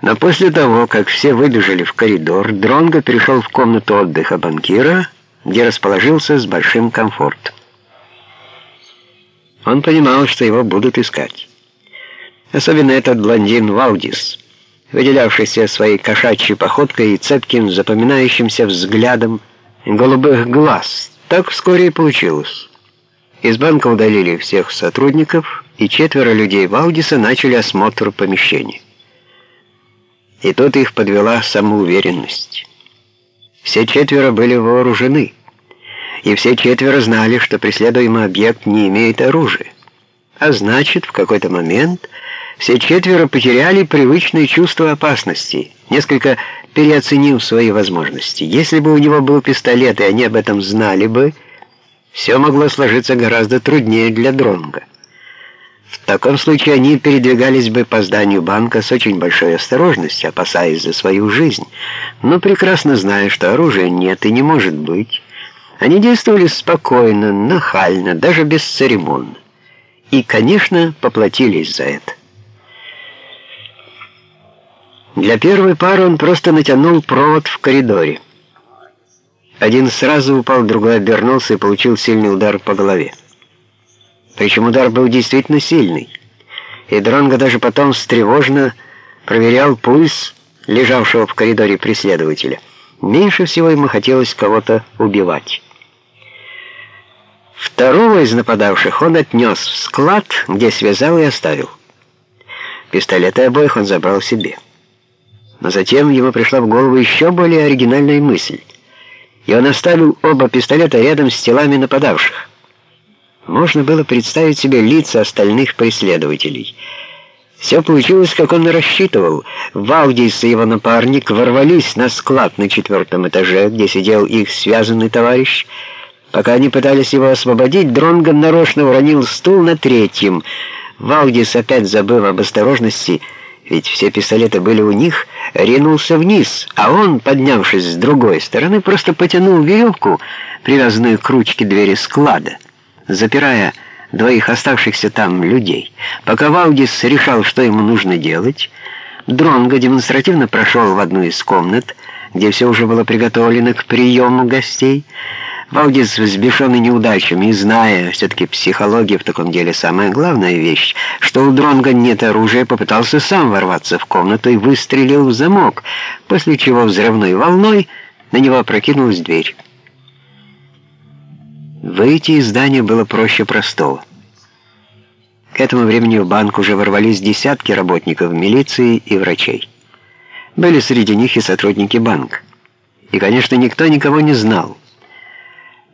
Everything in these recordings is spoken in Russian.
Но после того, как все выбежали в коридор, Дронго перешел в комнату отдыха банкира, где расположился с большим комфортом. Он понимал, что его будут искать. Особенно этот блондин Валдис, выделявшийся своей кошачьей походкой и цепким, запоминающимся взглядом голубых глаз. Так вскоре и получилось. Из банка удалили всех сотрудников, и четверо людей Валдиса начали осмотр помещения. И тут их подвела самоуверенность. Все четверо были вооружены, и все четверо знали, что преследуемый объект не имеет оружия. А значит, в какой-то момент все четверо потеряли привычное чувство опасности, несколько переоценив свои возможности. Если бы у него был пистолет, и они об этом знали бы, все могло сложиться гораздо труднее для Дронга. В таком случае они передвигались бы по зданию банка с очень большой осторожностью, опасаясь за свою жизнь, но прекрасно зная, что оружия нет и не может быть. Они действовали спокойно, нахально, даже бесцеремонно. И, конечно, поплатились за это. Для первой пары он просто натянул провод в коридоре. Один сразу упал, другой обернулся и получил сильный удар по голове. Причем удар был действительно сильный. И Дронго даже потом встревожно проверял пульс лежавшего в коридоре преследователя. Меньше всего ему хотелось кого-то убивать. Второго из нападавших он отнес в склад, где связал и оставил. Пистолеты обоих он забрал себе. Но затем ему пришла в голову еще более оригинальная мысль. И он оставил оба пистолета рядом с телами нападавших. Можно было представить себе лица остальных преследователей. Все получилось, как он и рассчитывал. Валдис и его напарник ворвались на склад на четвертом этаже, где сидел их связанный товарищ. Пока они пытались его освободить, Дронган нарочно уронил стул на третьем. Валдис, опять забыв об осторожности, ведь все пистолеты были у них, ринулся вниз, а он, поднявшись с другой стороны, просто потянул веревку, привязанную к ручке двери склада запирая двоих оставшихся там людей. Пока Валдис решал, что ему нужно делать, Дронго демонстративно прошел в одну из комнат, где все уже было приготовлено к приему гостей. Валдис, взбешенный неудачами и зная, все-таки психология в таком деле самая главная вещь, что у Дронга нет оружия, попытался сам ворваться в комнату и выстрелил в замок, после чего взрывной волной на него опрокинулась дверь. Выйти из здания было проще простого. К этому времени в банк уже ворвались десятки работников милиции и врачей. Были среди них и сотрудники банка. И, конечно, никто никого не знал.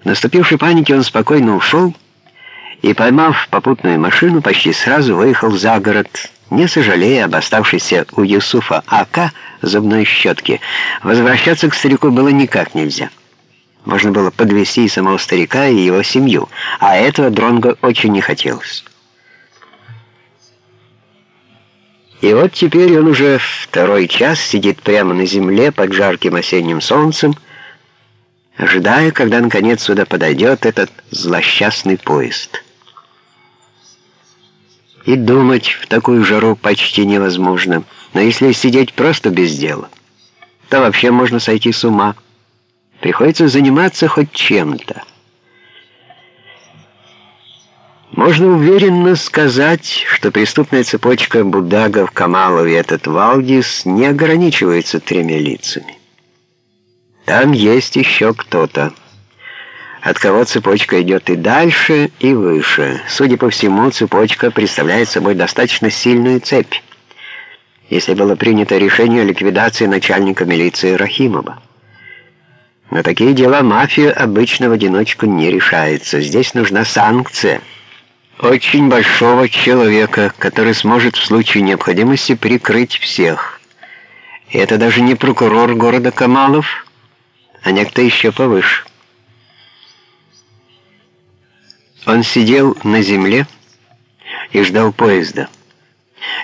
В наступившей панике он спокойно ушел и, поймав попутную машину, почти сразу выехал за город, не сожалея об оставшейся у Юсуфа АК зубной щетке. Возвращаться к старику было никак нельзя. Можно было подвести самого старика и его семью, а этого Дронго очень не хотелось. И вот теперь он уже второй час сидит прямо на земле под жарким осенним солнцем, ожидая, когда наконец сюда подойдет этот злосчастный поезд. И думать в такую жару почти невозможно, но если сидеть просто без дела, то вообще можно сойти с ума. Приходится заниматься хоть чем-то. Можно уверенно сказать, что преступная цепочка Будагов, Камалов и этот Валдис не ограничивается тремя лицами. Там есть еще кто-то, от кого цепочка идет и дальше, и выше. Судя по всему, цепочка представляет собой достаточно сильную цепь, если было принято решение о ликвидации начальника милиции Рахимова. На такие дела мафия обычно в одиночку не решается. Здесь нужна санкция. Очень большого человека, который сможет в случае необходимости прикрыть всех. И это даже не прокурор города Камалов, а некто еще повыше. Он сидел на земле и ждал поезда.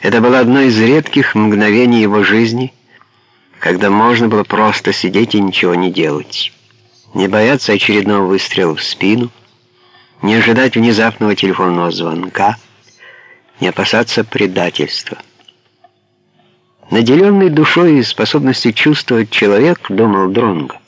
Это было одно из редких мгновений его жизни – когда можно было просто сидеть и ничего не делать. Не бояться очередного выстрела в спину, не ожидать внезапного телефонного звонка, не опасаться предательства. Наделенный душой и способностью чувствовать человек, думал Дронго,